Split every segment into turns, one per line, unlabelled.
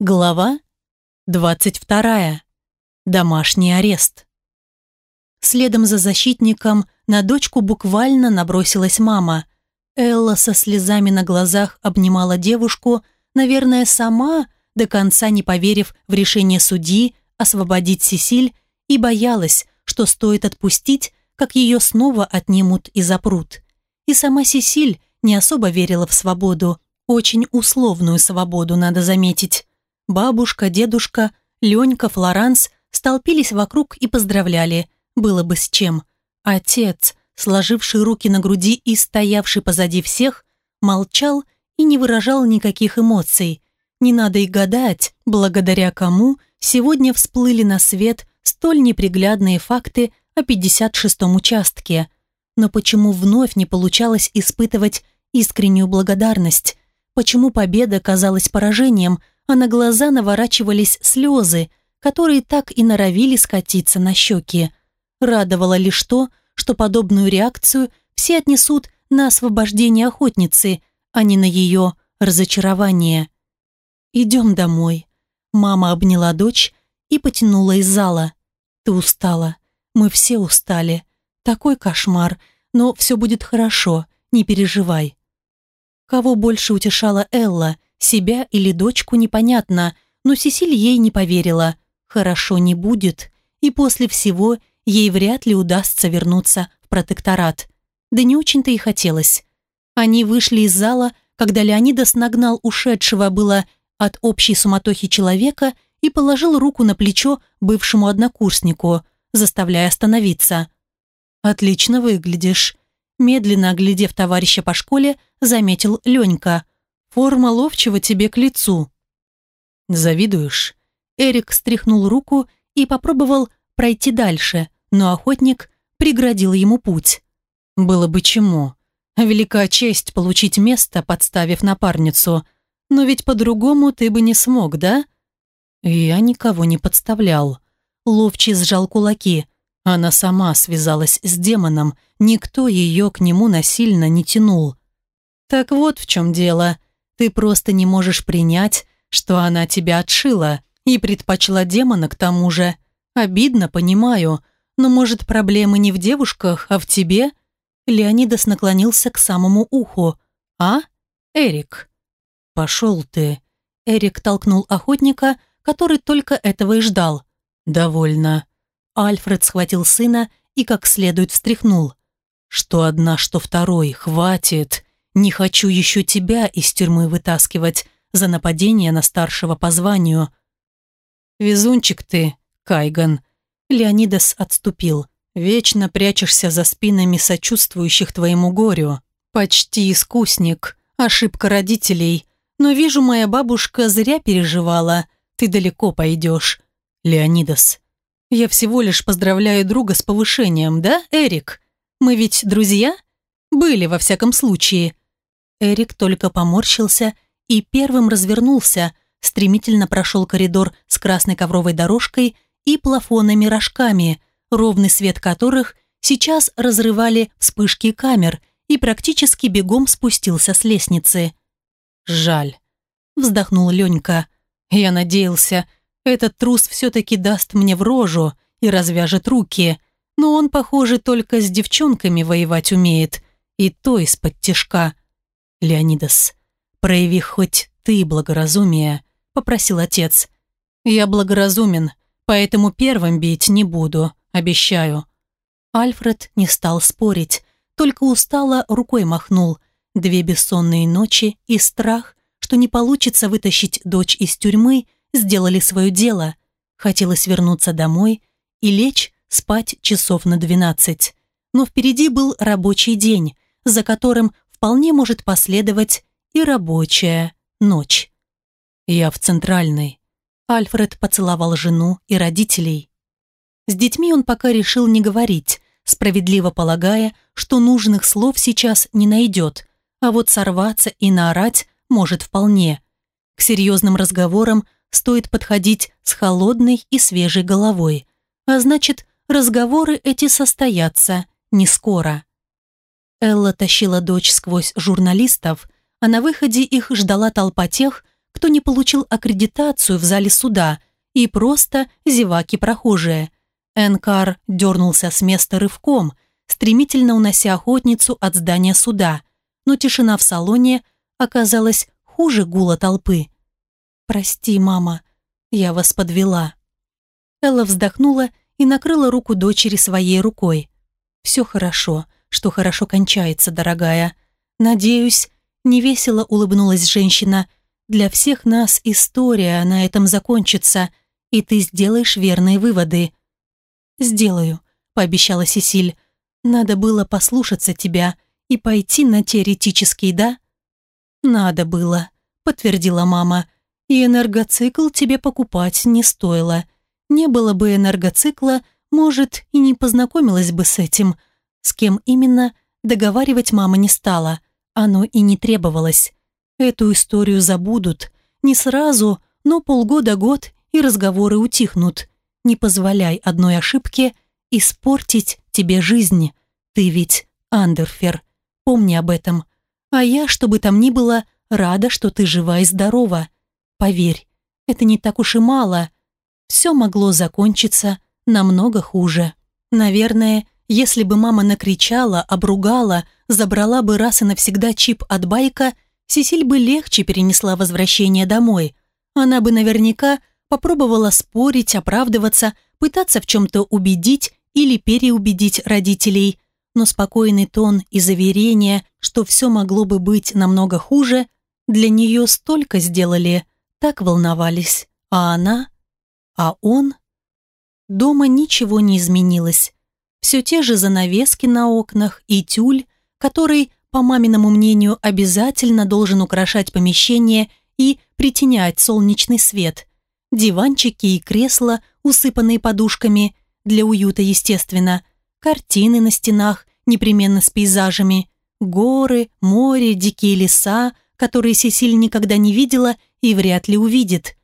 Глава 22. Домашний арест. Следом за защитником на дочку буквально набросилась мама. Элла со слезами на глазах обнимала девушку, наверное, сама, до конца не поверив в решение судьи освободить Сесиль, и боялась, что стоит отпустить, как ее снова отнимут и запрут. И сама Сесиль не особо верила в свободу, очень условную свободу, надо заметить. Бабушка, дедушка, Ленька, Флоранс столпились вокруг и поздравляли. Было бы с чем. Отец, сложивший руки на груди и стоявший позади всех, молчал и не выражал никаких эмоций. Не надо и гадать, благодаря кому сегодня всплыли на свет столь неприглядные факты о 56-м участке. Но почему вновь не получалось испытывать искреннюю благодарность? Почему победа казалась поражением – а на глаза наворачивались слезы, которые так и норовили скатиться на щеки. Радовало лишь то, что подобную реакцию все отнесут на освобождение охотницы, а не на ее разочарование. «Идем домой». Мама обняла дочь и потянула из зала. «Ты устала. Мы все устали. Такой кошмар, но все будет хорошо, не переживай». Кого больше утешала Элла, себя или дочку непонятно, но Сесиль ей не поверила. Хорошо не будет, и после всего ей вряд ли удастся вернуться в протекторат. Да не очень-то и хотелось. Они вышли из зала, когда Леонидас нагнал ушедшего было от общей суматохи человека и положил руку на плечо бывшему однокурснику, заставляя остановиться. «Отлично выглядишь», медленно оглядев товарища по школе, заметил Ленька – Форма ловчего тебе к лицу». «Завидуешь?» Эрик стряхнул руку и попробовал пройти дальше, но охотник преградил ему путь. «Было бы чему. Велика честь получить место, подставив напарницу. Но ведь по-другому ты бы не смог, да?» «Я никого не подставлял». Ловчий сжал кулаки. Она сама связалась с демоном, никто ее к нему насильно не тянул. «Так вот в чем дело. Ты просто не можешь принять, что она тебя отшила и предпочла демона к тому же. Обидно, понимаю, но, может, проблемы не в девушках, а в тебе?» Леонидас наклонился к самому уху. «А? Эрик?» «Пошел ты!» Эрик толкнул охотника, который только этого и ждал. «Довольно». Альфред схватил сына и как следует встряхнул. «Что одна, что второй, хватит!» Не хочу еще тебя из тюрьмы вытаскивать за нападение на старшего по званию. Везунчик ты, Кайган. Леонидас отступил. Вечно прячешься за спинами сочувствующих твоему горю. Почти искусник. Ошибка родителей. Но вижу, моя бабушка зря переживала. Ты далеко пойдешь. Леонидас. Я всего лишь поздравляю друга с повышением, да, Эрик? Мы ведь друзья? Были, во всяком случае. Эрик только поморщился и первым развернулся, стремительно прошел коридор с красной ковровой дорожкой и плафонами-рожками, ровный свет которых сейчас разрывали вспышки камер и практически бегом спустился с лестницы. «Жаль», — вздохнул Ленька. «Я надеялся, этот трус все-таки даст мне в рожу и развяжет руки, но он, похоже, только с девчонками воевать умеет, и то из-под тишка». «Леонидас, прояви хоть ты благоразумие», — попросил отец. «Я благоразумен, поэтому первым бить не буду, обещаю». Альфред не стал спорить, только устало рукой махнул. Две бессонные ночи и страх, что не получится вытащить дочь из тюрьмы, сделали свое дело. Хотелось вернуться домой и лечь спать часов на двенадцать. Но впереди был рабочий день, за которым вполне может последовать и рабочая ночь. Я в центральной. Альфред поцеловал жену и родителей. С детьми он пока решил не говорить, справедливо полагая, что нужных слов сейчас не найдет, а вот сорваться и наорать может вполне. К серьезным разговорам стоит подходить с холодной и свежей головой, а значит, разговоры эти состоятся не скоро. Элла тащила дочь сквозь журналистов, а на выходе их ждала толпа тех, кто не получил аккредитацию в зале суда, и просто зеваки-прохожие. Энкар дернулся с места рывком, стремительно унося охотницу от здания суда, но тишина в салоне оказалась хуже гула толпы. «Прости, мама, я вас подвела». Элла вздохнула и накрыла руку дочери своей рукой. «Все хорошо, что хорошо кончается, дорогая. Надеюсь, невесело улыбнулась женщина. Для всех нас история на этом закончится, и ты сделаешь верные выводы». «Сделаю», — пообещала Сесиль. «Надо было послушаться тебя и пойти на теоретический, да?» «Надо было», — подтвердила мама. «И энергоцикл тебе покупать не стоило. Не было бы энергоцикла, может, и не познакомилась бы с этим. С кем именно, договаривать мама не стала. Оно и не требовалось. Эту историю забудут. Не сразу, но полгода-год, и разговоры утихнут. Не позволяй одной ошибке испортить тебе жизнь. Ты ведь Андерфер. Помни об этом. А я, чтобы там ни было, рада, что ты жива и здорова. Поверь, это не так уж и мало. Все могло закончиться намного хуже. Наверное, если бы мама накричала, обругала, забрала бы раз и навсегда чип от байка, Сесиль бы легче перенесла возвращение домой. Она бы наверняка попробовала спорить, оправдываться, пытаться в чем-то убедить или переубедить родителей, но спокойный тон и заверение, что все могло бы быть намного хуже, для нее столько сделали, так волновались, а она, а он... Дома ничего не изменилось. Все те же занавески на окнах и тюль, который, по маминому мнению, обязательно должен украшать помещение и притенять солнечный свет. Диванчики и кресла, усыпанные подушками, для уюта, естественно, картины на стенах, непременно с пейзажами, горы, море, дикие леса, которые Сесиль никогда не видела и вряд ли увидит.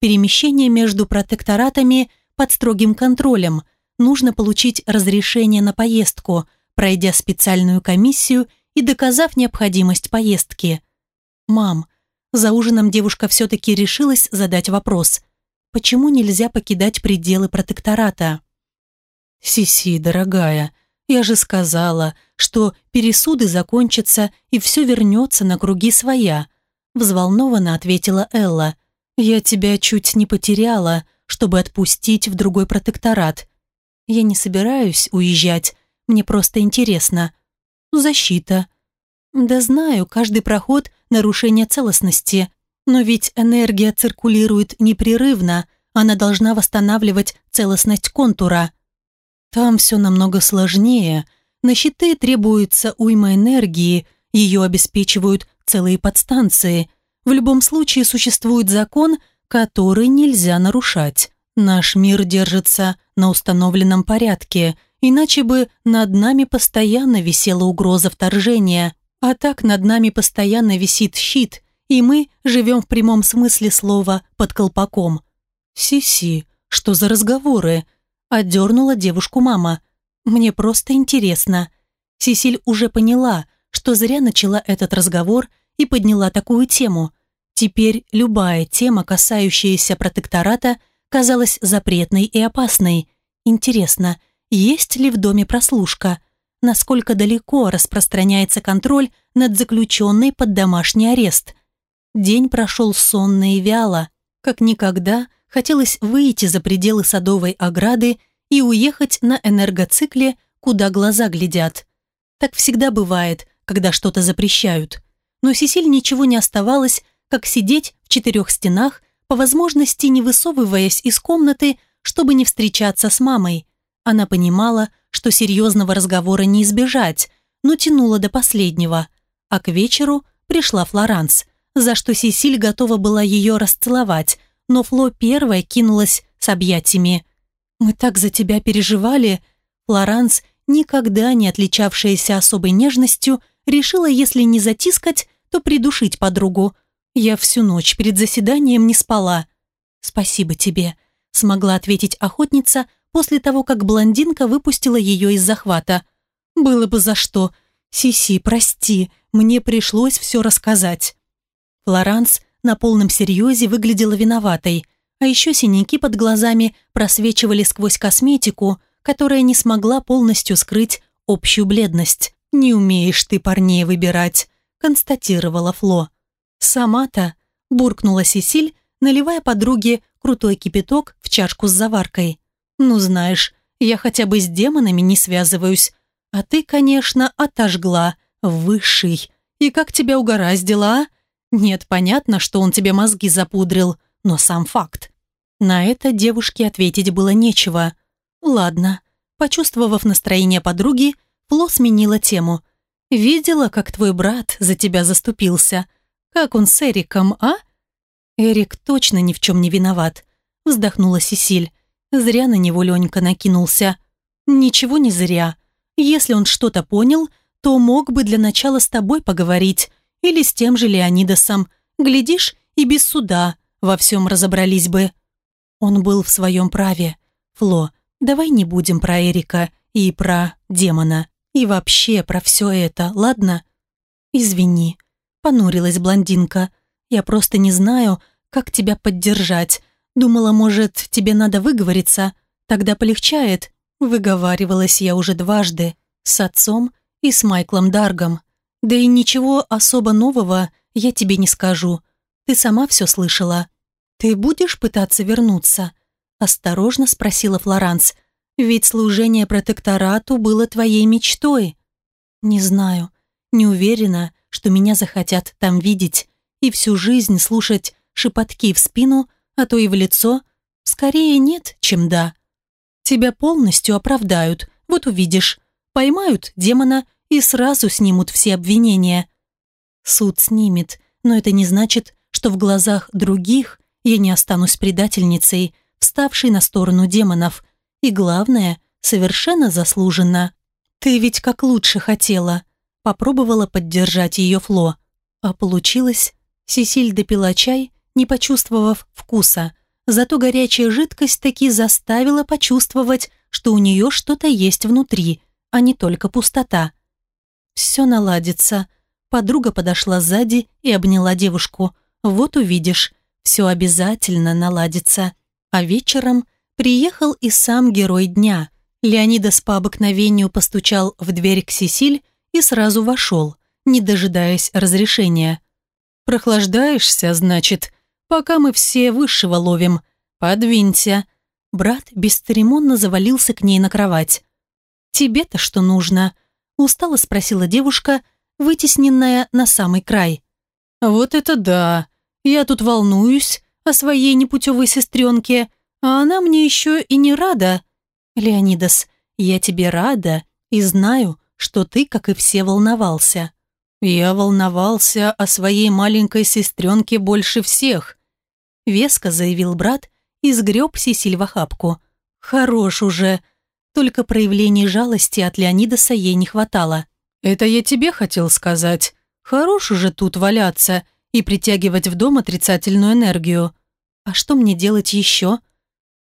Перемещение между протекторатами под строгим контролем. Нужно получить разрешение на поездку, пройдя специальную комиссию и доказав необходимость поездки. «Мам», за ужином девушка все-таки решилась задать вопрос. «Почему нельзя покидать пределы протектората?» «Сиси, дорогая, я же сказала, что пересуды закончатся и все вернется на круги своя», взволнованно ответила Элла. «Я тебя чуть не потеряла, чтобы отпустить в другой протекторат. Я не собираюсь уезжать, мне просто интересно. Защита. Да знаю, каждый проход – нарушение целостности, но ведь энергия циркулирует непрерывно, она должна восстанавливать целостность контура. Там все намного сложнее. На щиты требуется уйма энергии, ее обеспечивают целые подстанции. В любом случае существует закон, который нельзя нарушать. Наш мир держится на установленном порядке, иначе бы над нами постоянно висела угроза вторжения, а так над нами постоянно висит щит, и мы живем в прямом смысле слова под колпаком. «Си-си, что за разговоры?» Отдернула девушку мама. «Мне просто интересно». Сесиль уже поняла, что зря начала этот разговор и подняла такую тему. Теперь любая тема, касающаяся протектората, казалась запретной и опасной. Интересно, есть ли в доме прослушка? Насколько далеко распространяется контроль над заключенной под домашний арест? День прошел сонно и вяло. Как никогда хотелось выйти за пределы садовой ограды и уехать на энергоцикле, куда глаза глядят. Так всегда бывает, когда что-то запрещают. Но Сесиль ничего не оставалось, как сидеть в четырех стенах, по возможности не высовываясь из комнаты, чтобы не встречаться с мамой. Она понимала, что серьезного разговора не избежать, но тянула до последнего. А к вечеру пришла Флоранс, за что Сесиль готова была ее расцеловать, но Фло первая кинулась с объятиями. «Мы так за тебя переживали!» Флоранс, никогда не отличавшаяся особой нежностью, решила, если не затискать, то придушить подругу. Я всю ночь перед заседанием не спала. «Спасибо тебе», — смогла ответить охотница после того, как блондинка выпустила ее из захвата. «Было бы за что. Сиси, прости, мне пришлось все рассказать». Флоранс на полном серьезе выглядела виноватой, а еще синяки под глазами просвечивали сквозь косметику, которая не смогла полностью скрыть общую бледность. «Не умеешь ты парней выбирать», – констатировала Фло. «Сама-то», – буркнула Сесиль, наливая подруге крутой кипяток в чашку с заваркой. «Ну, знаешь, я хотя бы с демонами не связываюсь. А ты, конечно, отожгла. Высший. И как тебя угораздило, а? Нет, понятно, что он тебе мозги запудрил, но сам факт». На это девушке ответить было нечего. «Ладно». Почувствовав настроение подруги, Фло сменила тему. «Видела, как твой брат за тебя заступился? Как он с Эриком, а?» «Эрик точно ни в чем не виноват», — вздохнула Сесиль. Зря на него Ленька накинулся. «Ничего не зря. Если он что-то понял, то мог бы для начала с тобой поговорить. Или с тем же Леонидасом. Глядишь, и без суда во всем разобрались бы». Он был в своем праве. «Фло, давай не будем про Эрика и про демона. И вообще про все это, ладно?» «Извини», — понурилась блондинка. «Я просто не знаю, как тебя поддержать. Думала, может, тебе надо выговориться, тогда полегчает. Выговаривалась я уже дважды, с отцом и с Майклом Даргом. Да и ничего особо нового я тебе не скажу. Ты сама все слышала. Ты будешь пытаться вернуться? Осторожно спросила Флоранс. Ведь служение протекторату было твоей мечтой. Не знаю, не уверена, что меня захотят там видеть и всю жизнь слушать шепотки в спину а то и в лицо. Скорее нет, чем да. Тебя полностью оправдают, вот увидишь. Поймают демона и сразу снимут все обвинения. Суд снимет, но это не значит, что в глазах других я не останусь предательницей, вставшей на сторону демонов. И главное, совершенно заслуженно. Ты ведь как лучше хотела. Попробовала поддержать ее Фло. А получилось, Сесиль допила чай не почувствовав вкуса. Зато горячая жидкость таки заставила почувствовать, что у нее что-то есть внутри, а не только пустота. «Все наладится». Подруга подошла сзади и обняла девушку. «Вот увидишь, все обязательно наладится». А вечером приехал и сам герой дня. Леонидас по обыкновению постучал в дверь к Сесиль и сразу вошел, не дожидаясь разрешения. «Прохлаждаешься, значит?» пока мы все высшего ловим. Подвинься». Брат бесцеремонно завалился к ней на кровать. «Тебе-то что нужно?» Устало спросила девушка, вытесненная на самый край. «Вот это да! Я тут волнуюсь о своей непутевой сестренке, а она мне еще и не рада. Леонидас, я тебе рада и знаю, что ты, как и все, волновался. Я волновался о своей маленькой сестренке больше всех веско заявил брат и сгреб Сесиль в охапку. «Хорош уже!» Только проявлений жалости от Леонидаса ей не хватало. «Это я тебе хотел сказать. Хорош уже тут валяться и притягивать в дом отрицательную энергию. А что мне делать еще?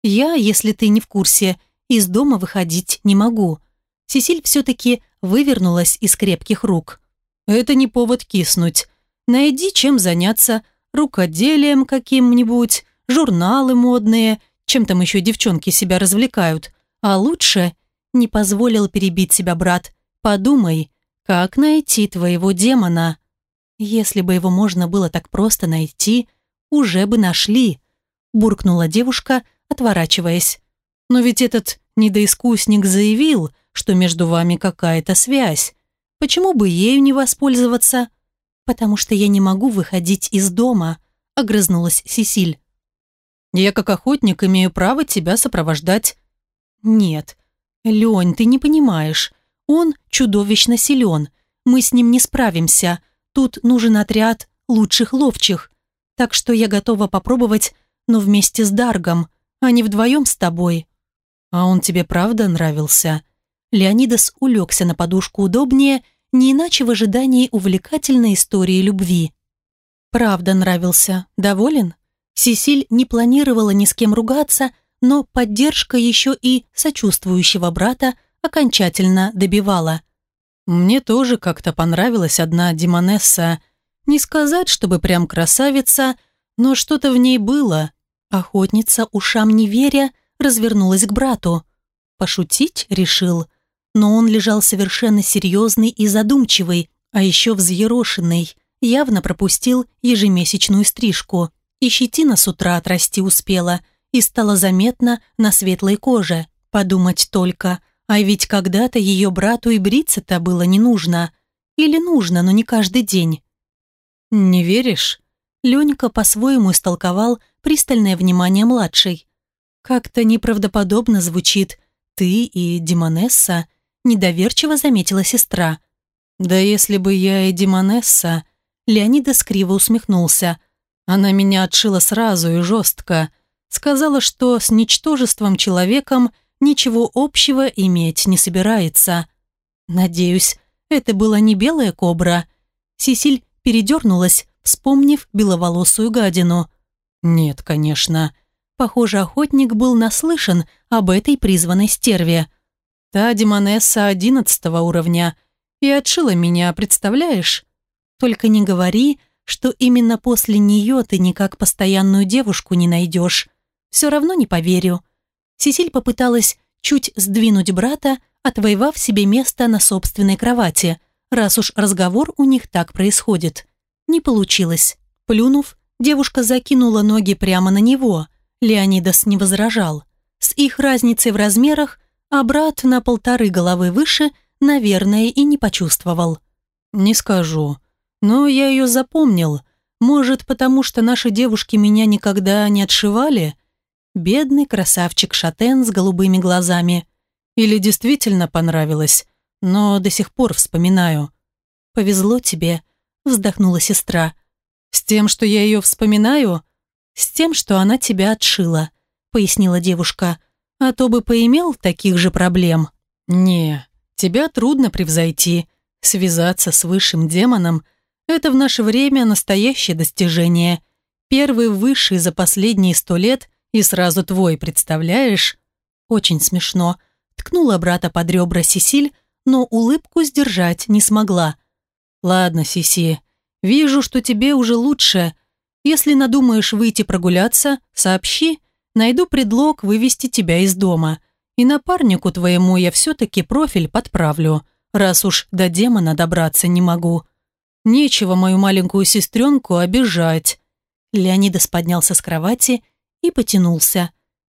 Я, если ты не в курсе, из дома выходить не могу». Сесиль все-таки вывернулась из крепких рук. «Это не повод киснуть. Найди, чем заняться, рукоделием каким-нибудь, журналы модные, чем там еще девчонки себя развлекают. А лучше, не позволил перебить себя брат, подумай, как найти твоего демона. Если бы его можно было так просто найти, уже бы нашли, буркнула девушка, отворачиваясь. Но ведь этот недоискусник заявил, что между вами какая-то связь. Почему бы ею не воспользоваться? «Потому что я не могу выходить из дома», — огрызнулась Сесиль. «Я как охотник имею право тебя сопровождать». «Нет, Лень, ты не понимаешь. Он чудовищно силен. Мы с ним не справимся. Тут нужен отряд лучших ловчих. Так что я готова попробовать, но вместе с Даргом, а не вдвоем с тобой». «А он тебе правда нравился?» Леонидас улегся на подушку удобнее не иначе в ожидании увлекательной истории любви. Правда нравился. Доволен? Сесиль не планировала ни с кем ругаться, но поддержка еще и сочувствующего брата окончательно добивала. Мне тоже как-то понравилась одна демонесса. Не сказать, чтобы прям красавица, Но что-то в ней было. Охотница, ушам не веря, развернулась к брату. Пошутить решил. Но он лежал совершенно серьезный и задумчивый, а еще взъерошенный. Явно пропустил ежемесячную стрижку. И щетина с утра отрасти успела, и стало заметно на светлой коже. Подумать только, а ведь когда-то ее брату и бриться-то было не нужно. Или нужно, но не каждый день. «Не веришь?» Ленька по-своему истолковал пристальное внимание младшей. «Как-то неправдоподобно звучит. Ты и Димонесса», – недоверчиво заметила сестра. «Да если бы я и Димонесса...» Леонидас криво усмехнулся. Она меня отшила сразу и жестко. Сказала, что с ничтожеством человеком ничего общего иметь не собирается. Надеюсь, это была не белая кобра. Сисиль передернулась, вспомнив беловолосую гадину. Нет, конечно. Похоже, охотник был наслышан об этой призванной стерве. Та демонесса одиннадцатого уровня. И отшила меня, представляешь? Только не говори, что именно после нее ты никак постоянную девушку не найдешь. Все равно не поверю. Сесиль попыталась чуть сдвинуть брата, отвоевав себе место на собственной кровати, раз уж разговор у них так происходит. Не получилось. Плюнув, девушка закинула ноги прямо на него. Леонидас не возражал. С их разницей в размерах, а брат на полторы головы выше, наверное, и не почувствовал. «Не скажу», но я ее запомнил. Может, потому что наши девушки меня никогда не отшивали? Бедный красавчик Шатен с голубыми глазами. Или действительно понравилось, но до сих пор вспоминаю. «Повезло тебе», — вздохнула сестра. «С тем, что я ее вспоминаю?» «С тем, что она тебя отшила», — пояснила девушка. «А то бы поимел таких же проблем». «Не, тебя трудно превзойти. Связаться с высшим демоном — это в наше время настоящее достижение. Первый высший за последние сто лет и сразу твой, представляешь? Очень смешно. Ткнула брата под ребра Сисиль, но улыбку сдержать не смогла. Ладно, Сиси, вижу, что тебе уже лучше. Если надумаешь выйти прогуляться, сообщи, найду предлог вывести тебя из дома. И напарнику твоему я все-таки профиль подправлю, раз уж до демона добраться не могу. Нечего мою маленькую сестренку обижать». Леонидас поднялся с кровати и потянулся.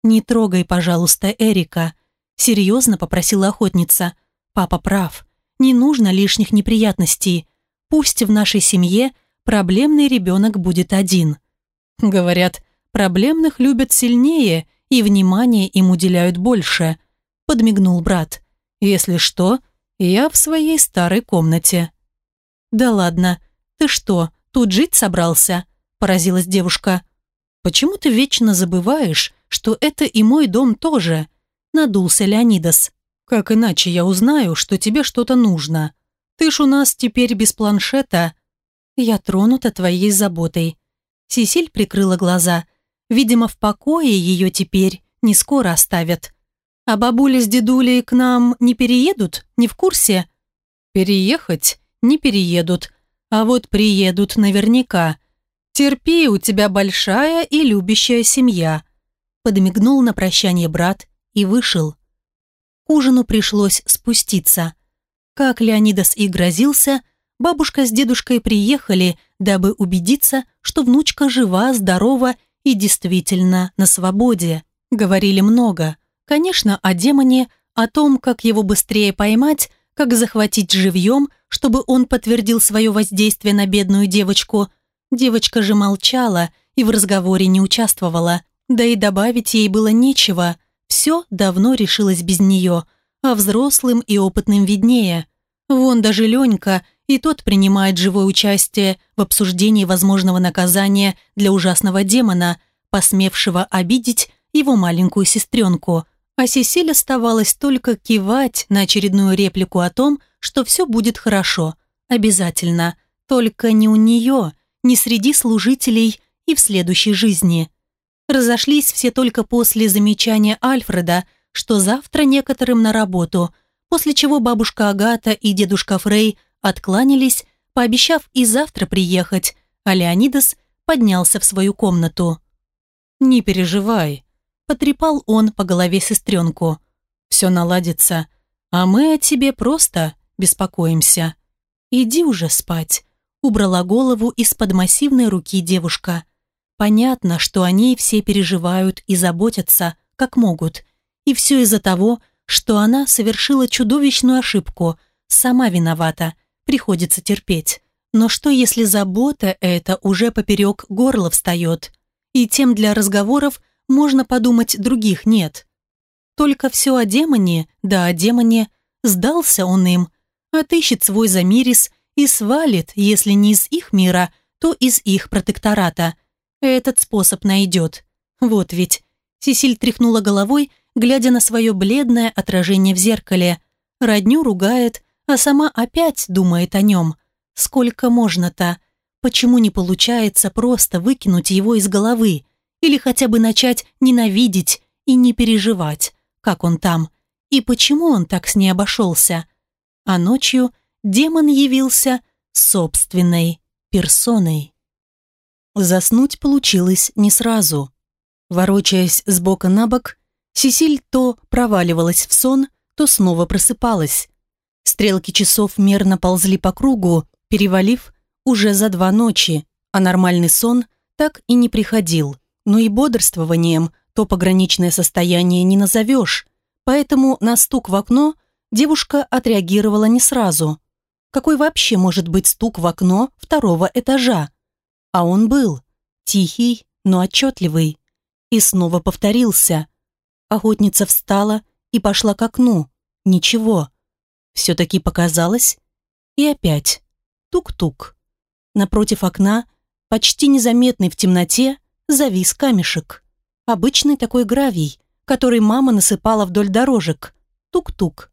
«Не трогай, пожалуйста, Эрика», — серьезно попросила охотница. «Папа прав. Не нужно лишних неприятностей. Пусть в нашей семье проблемный ребенок будет один». Говорят, проблемных любят сильнее и внимание им уделяют больше, подмигнул брат. Если что, я в своей старой комнате. «Да ладно, ты что, тут жить собрался?» – поразилась девушка. «Почему ты вечно забываешь, что это и мой дом тоже?» – надулся Леонидас. «Как иначе я узнаю, что тебе что-то нужно? Ты ж у нас теперь без планшета». «Я тронута твоей заботой». Сесиль прикрыла глаза. Видимо, в покое ее теперь не скоро оставят. «А бабуля с дедулей к нам не переедут? Не в курсе?» «Переехать?» не переедут, а вот приедут наверняка. Терпи, у тебя большая и любящая семья», подмигнул на прощание брат и вышел. К ужину пришлось спуститься. Как Леонидас и грозился, бабушка с дедушкой приехали, дабы убедиться, что внучка жива, здорова и действительно на свободе. Говорили много. Конечно, о демоне, о том, как его быстрее поймать, как захватить живьем, чтобы он подтвердил свое воздействие на бедную девочку. Девочка же молчала и в разговоре не участвовала. Да и добавить ей было нечего. Все давно решилось без нее, а взрослым и опытным виднее. Вон даже Ленька, и тот принимает живое участие в обсуждении возможного наказания для ужасного демона, посмевшего обидеть его маленькую сестренку – а Сесиль оставалось только кивать на очередную реплику о том, что все будет хорошо, обязательно, только не у нее, не среди служителей и в следующей жизни. Разошлись все только после замечания Альфреда, что завтра некоторым на работу, после чего бабушка Агата и дедушка Фрей откланялись, пообещав и завтра приехать, а Леонидас поднялся в свою комнату. «Не переживай», – потрепал он по голове сестренку. «Все наладится, а мы о тебе просто беспокоимся. Иди уже спать», – убрала голову из-под массивной руки девушка. Понятно, что о ней все переживают и заботятся, как могут. И все из-за того, что она совершила чудовищную ошибку, сама виновата, приходится терпеть. Но что, если забота эта уже поперек горла встает, и тем для разговоров можно подумать других нет? Только все о демоне, да о демоне, сдался он им, отыщет свой замирис и свалит, если не из их мира, то из их протектората. Этот способ найдет. Вот ведь. Сесиль тряхнула головой, глядя на свое бледное отражение в зеркале. Родню ругает, а сама опять думает о нем – Сколько можно-то? Почему не получается просто выкинуть его из головы? Или хотя бы начать ненавидеть и не переживать, как он там? И почему он так с ней обошелся? А ночью демон явился собственной персоной. Заснуть получилось не сразу. Ворочаясь с бока на бок, Сесиль то проваливалась в сон, то снова просыпалась. Стрелки часов мерно ползли по кругу, перевалив уже за два ночи, а нормальный сон так и не приходил. Но и бодрствованием то пограничное состояние не назовешь, поэтому на стук в окно девушка отреагировала не сразу. Какой вообще может быть стук в окно второго этажа? А он был. Тихий, но отчетливый. И снова повторился. Охотница встала и пошла к окну. Ничего. Все-таки показалось. И опять. Тук-тук. Напротив окна, почти незаметный в темноте, завис камешек. Обычный такой гравий, который мама насыпала вдоль дорожек. Тук-тук.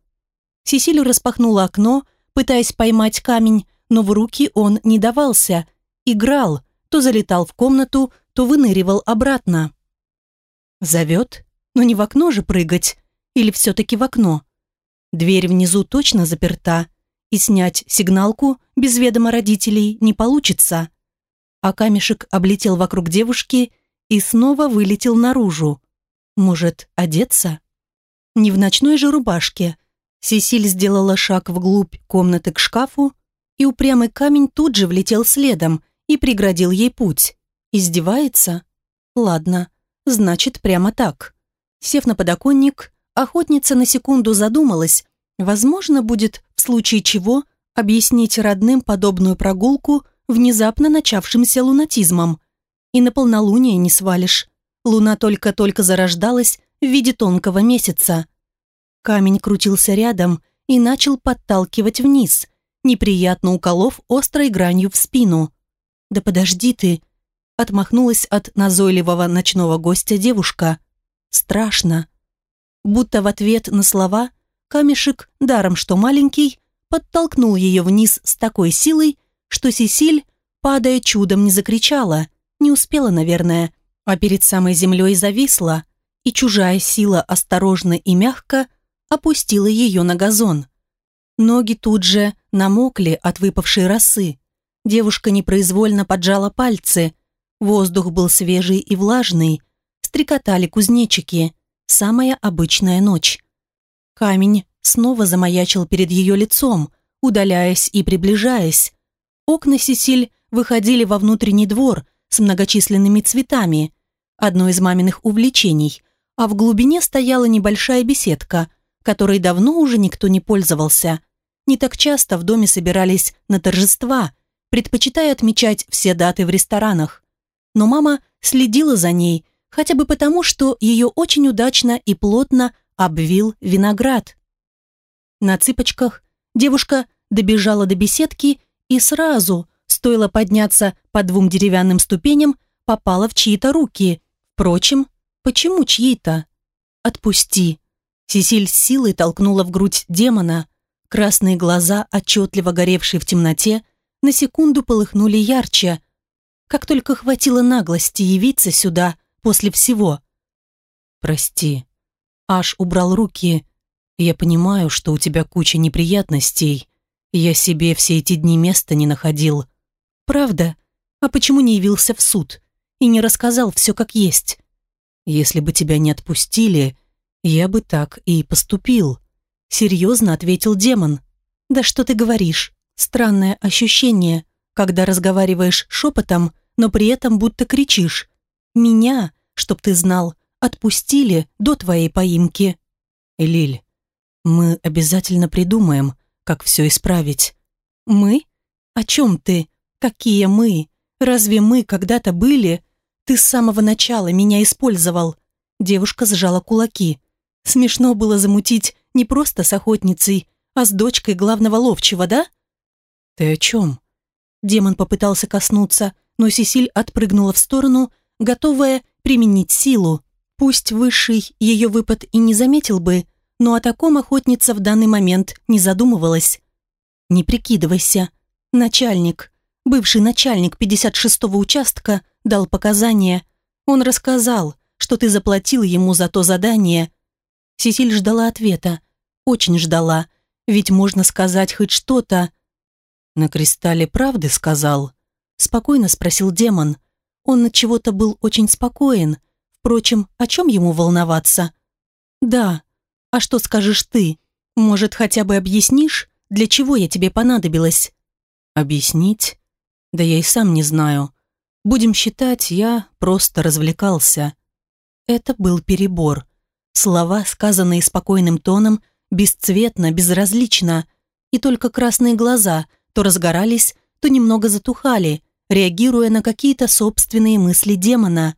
Сесилю распахнула окно, пытаясь поймать камень, но в руки он не давался. Играл, то залетал в комнату, то выныривал обратно. Зовет? Но не в окно же прыгать. Или все-таки в окно? Дверь внизу точно заперта, и снять сигналку без ведома родителей не получится. А камешек облетел вокруг девушки и снова вылетел наружу. Может, одеться? Не в ночной же рубашке. Сесиль сделала шаг вглубь комнаты к шкафу, и упрямый камень тут же влетел следом и преградил ей путь. Издевается? Ладно, значит, прямо так. Сев на подоконник, охотница на секунду задумалась, возможно, будет в случае чего объяснить родным подобную прогулку внезапно начавшимся лунатизмом. И на полнолуние не свалишь. Луна только-только зарождалась в виде тонкого месяца. Камень крутился рядом и начал подталкивать вниз, неприятно уколов острой гранью в спину. «Да подожди ты!» Отмахнулась от назойливого ночного гостя девушка. «Страшно!» Будто в ответ на слова камешек, даром что маленький, подтолкнул ее вниз с такой силой, что Сесиль, падая чудом, не закричала, не успела, наверное, а перед самой землей зависла, и чужая сила осторожно и мягко опустила ее на газон. Ноги тут же намокли от выпавшей росы. Девушка непроизвольно поджала пальцы. Воздух был свежий и влажный. Стрекотали кузнечики. Самая обычная ночь. Камень снова замаячил перед ее лицом, удаляясь и приближаясь. Окна Сесиль выходили во внутренний двор с многочисленными цветами, одно из маминых увлечений, а в глубине стояла небольшая беседка, которой давно уже никто не пользовался. Не так часто в доме собирались на торжества, предпочитая отмечать все даты в ресторанах. Но мама следила за ней, хотя бы потому, что ее очень удачно и плотно обвил виноград. На цыпочках девушка добежала до беседки и сразу, стоило подняться по двум деревянным ступеням, попала в чьи-то руки. Впрочем, почему чьи-то? «Отпусти!» Сесиль с силой толкнула в грудь демона. Красные глаза, отчетливо горевшие в темноте, на секунду полыхнули ярче. Как только хватило наглости явиться сюда после всего. «Прости», Аш убрал руки. «Я понимаю, что у тебя куча неприятностей. Я себе все эти дни места не находил». «Правда? А почему не явился в суд и не рассказал все как есть?
Если бы тебя не отпустили, я бы так и поступил.
Серьезно ответил демон. Да что ты говоришь? Странное ощущение, когда разговариваешь шепотом, но при этом будто кричишь. Меня, чтоб ты знал, отпустили до твоей поимки.
Элиль, мы обязательно придумаем, как все исправить.
Мы? О чем ты? Какие мы? Разве мы когда-то были? Ты с самого начала меня использовал. Девушка сжала кулаки. Смешно было замутить не просто с охотницей, а с дочкой главного ловчего, да?
Ты о чем?
Демон попытался коснуться, но Сесиль отпрыгнула в сторону, готовая применить силу. Пусть Высший ее выпад и не заметил бы, но о таком охотница в данный момент не задумывалась. «Не прикидывайся. Начальник, бывший начальник 56-го участка, дал показания. Он рассказал, что ты заплатил ему за то задание». Сесиль ждала ответа. Очень ждала. Ведь можно сказать хоть что-то.
«На кристалле правды сказал?»
Спокойно спросил демон. Он от чего-то был очень спокоен. Впрочем, о чем ему волноваться? «Да. А что скажешь ты? Может, хотя бы объяснишь, для чего я тебе понадобилась?»
«Объяснить? Да я и сам не знаю. Будем считать, я просто развлекался».
Это был перебор. Слова, сказанные спокойным тоном, бесцветно, безразлично, и только красные глаза то разгорались, то немного затухали, реагируя на какие-то собственные мысли демона.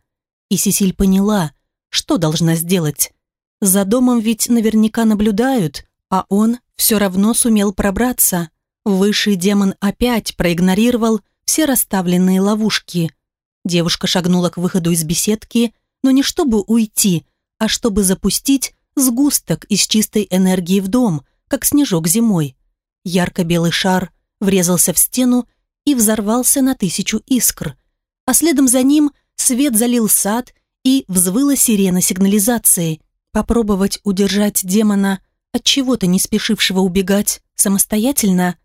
И Сесиль поняла, что должна сделать. За домом ведь наверняка наблюдают, а он все равно сумел пробраться. Высший демон опять проигнорировал все расставленные ловушки. Девушка шагнула к выходу из беседки, но не чтобы уйти, а чтобы запустить сгусток из чистой энергии в дом, как снежок зимой. Ярко-белый шар врезался в стену и взорвался на тысячу искр. А следом за ним свет залил сад и взвыла сирена сигнализации. Попробовать удержать демона от чего-то не спешившего убегать самостоятельно,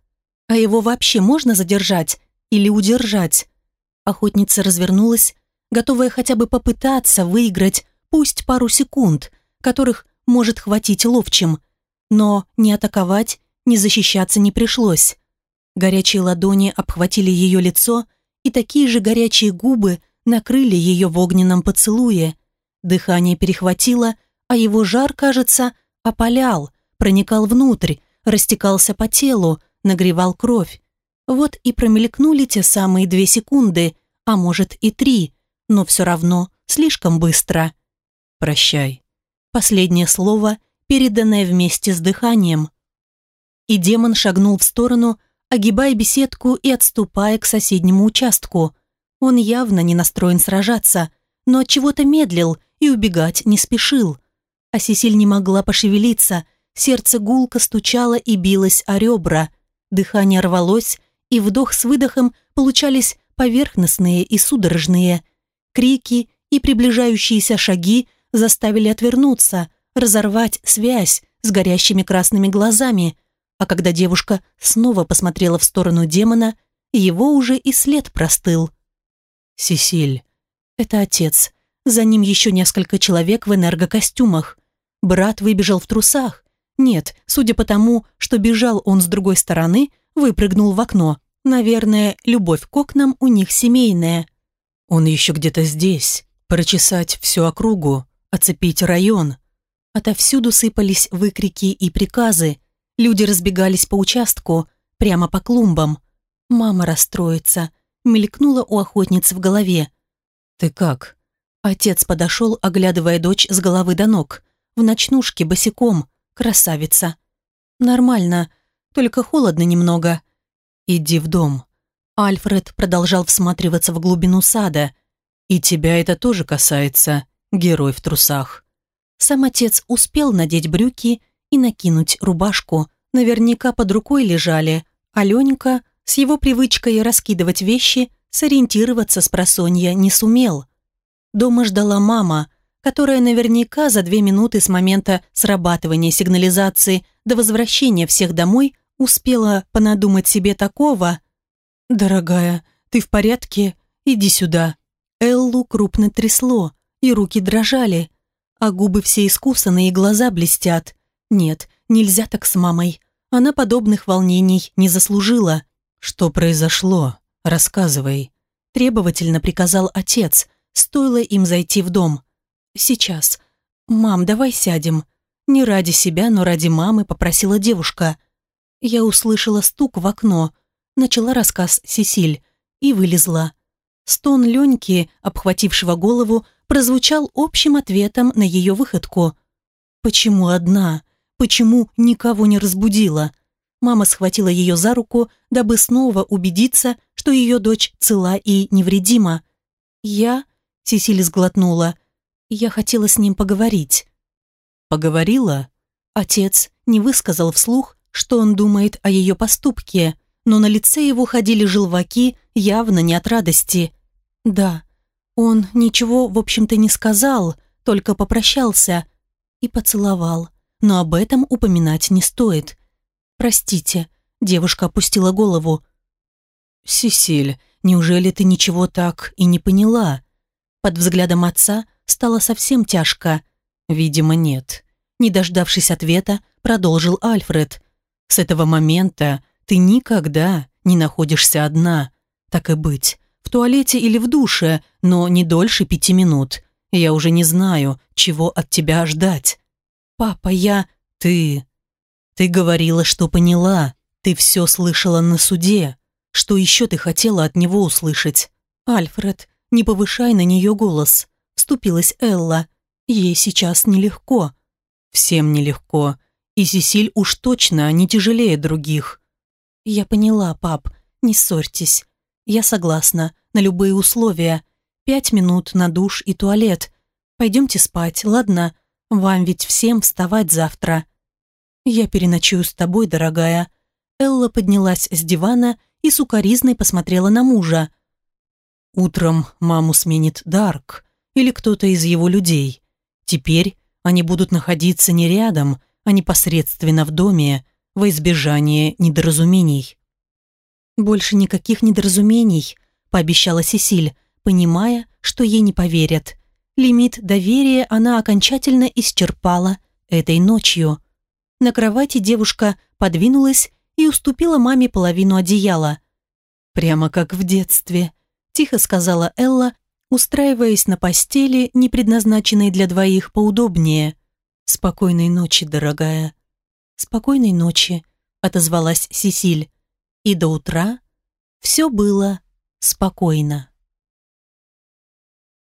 а его вообще можно задержать или удержать? Охотница развернулась, готовая хотя бы попытаться выиграть пусть пару секунд, которых может хватить ловчим, но не атаковать, не защищаться не пришлось. Горячие ладони обхватили ее лицо, и такие же горячие губы накрыли ее в огненном поцелуе. Дыхание перехватило, а его жар, кажется, опалял, проникал внутрь, растекался по телу, нагревал кровь. Вот и промелькнули те самые две секунды, а может и три, но все равно слишком быстро. «Прощай». Последнее слово, переданное вместе с дыханием. И демон шагнул в сторону, огибая беседку и отступая к соседнему участку. Он явно не настроен сражаться, но от чего-то медлил и убегать не спешил. А Сесиль не могла пошевелиться, сердце гулко стучало и билось о ребра, дыхание рвалось, и вдох с выдохом получались поверхностные и судорожные. Крики и приближающиеся шаги заставили отвернуться, разорвать связь с горящими красными глазами, а когда девушка снова посмотрела в сторону демона, его уже и след простыл.
«Сесиль».
Это отец. За ним еще несколько человек в энергокостюмах. Брат выбежал в трусах. Нет, судя по тому, что бежал он с другой стороны, выпрыгнул в окно. Наверное, любовь к окнам у них семейная.
Он еще где-то здесь. Прочесать всю округу, оцепить район.
Отовсюду сыпались выкрики и приказы. Люди разбегались по участку, прямо по клумбам. Мама расстроится, мелькнула у охотницы в голове.
«Ты как?»
Отец подошел, оглядывая дочь с головы до ног. В ночнушке, босиком. Красавица. «Нормально, только холодно немного».
«Иди в дом».
Альфред продолжал всматриваться в глубину сада.
«И тебя это тоже касается, герой в трусах».
Сам отец успел надеть брюки и накинуть рубашку. Наверняка под рукой лежали. Аленька с его привычкой раскидывать вещи сориентироваться с просонья не сумел. Дома ждала мама, которая наверняка за две минуты с момента срабатывания сигнализации до возвращения всех домой успела понадумать себе такого. «Дорогая, ты в порядке? иди сюда». Эллу крупно трясло, и руки дрожали, а губы все искусаны и глаза блестят. Нет, нельзя так с мамой. Она подобных волнений не заслужила.
«Что произошло? Рассказывай», – требовательно приказал отец, стоило им зайти в дом.
«Сейчас. Мам, давай сядем». Не ради себя, но ради мамы попросила девушка. Я услышала стук в окно, начала рассказ Сесиль и вылезла. Стон Леньки, обхватившего голову, прозвучал общим ответом на ее выходку. «Почему одна? Почему никого не разбудила?» Мама схватила ее за руку, дабы снова убедиться, что ее дочь цела и невредима. «Я...» — Сесиль сглотнула. «Я хотела с ним поговорить».
«Поговорила?»
Отец не высказал вслух, что он думает о ее поступке, но на лице его ходили желваки, явно не от радости. Да, он ничего, в общем-то, не сказал, только попрощался и поцеловал, но об этом упоминать не стоит. «Простите», — девушка опустила голову.
«Сесиль, неужели ты ничего так и не поняла?»
Под взглядом отца стало совсем тяжко.
«Видимо, нет». Не дождавшись ответа, продолжил Альфред. «С этого момента ты никогда не находишься одна. Так и быть, в туалете или в душе, но не дольше пяти минут. Я уже не знаю, чего от тебя ждать».
«Папа, я...»
«Ты...» «Ты говорила, что поняла. Ты все слышала на суде. Что еще ты хотела от него услышать?»
«Альфред, не повышай на нее голос», — вступилась Элла. «Ей сейчас нелегко».
«Всем нелегко. И Сесиль уж точно не тяжелее других».
«Я поняла, пап. Не ссорьтесь. Я согласна на любые условия. Пять минут на душ и туалет. Пойдемте спать, ладно? Вам ведь всем вставать завтра». «Я переночую с тобой, дорогая». Элла поднялась с дивана и сукоризной посмотрела на мужа.
«Утром маму сменит Дарк или кто-то из его людей. Теперь они будут находиться не рядом, а непосредственно в доме, во избежание недоразумений».
«Больше никаких недоразумений», – пообещала Сесиль, понимая, что ей не поверят. Лимит доверия она окончательно исчерпала этой ночью. На кровати девушка подвинулась и уступила маме половину одеяла. «Прямо как в детстве», – тихо сказала Элла, устраиваясь на постели, не предназначенной для двоих, поудобнее. «Спокойной ночи, дорогая». «Спокойной ночи», – отозвалась Сесиль. И до утра все было спокойно.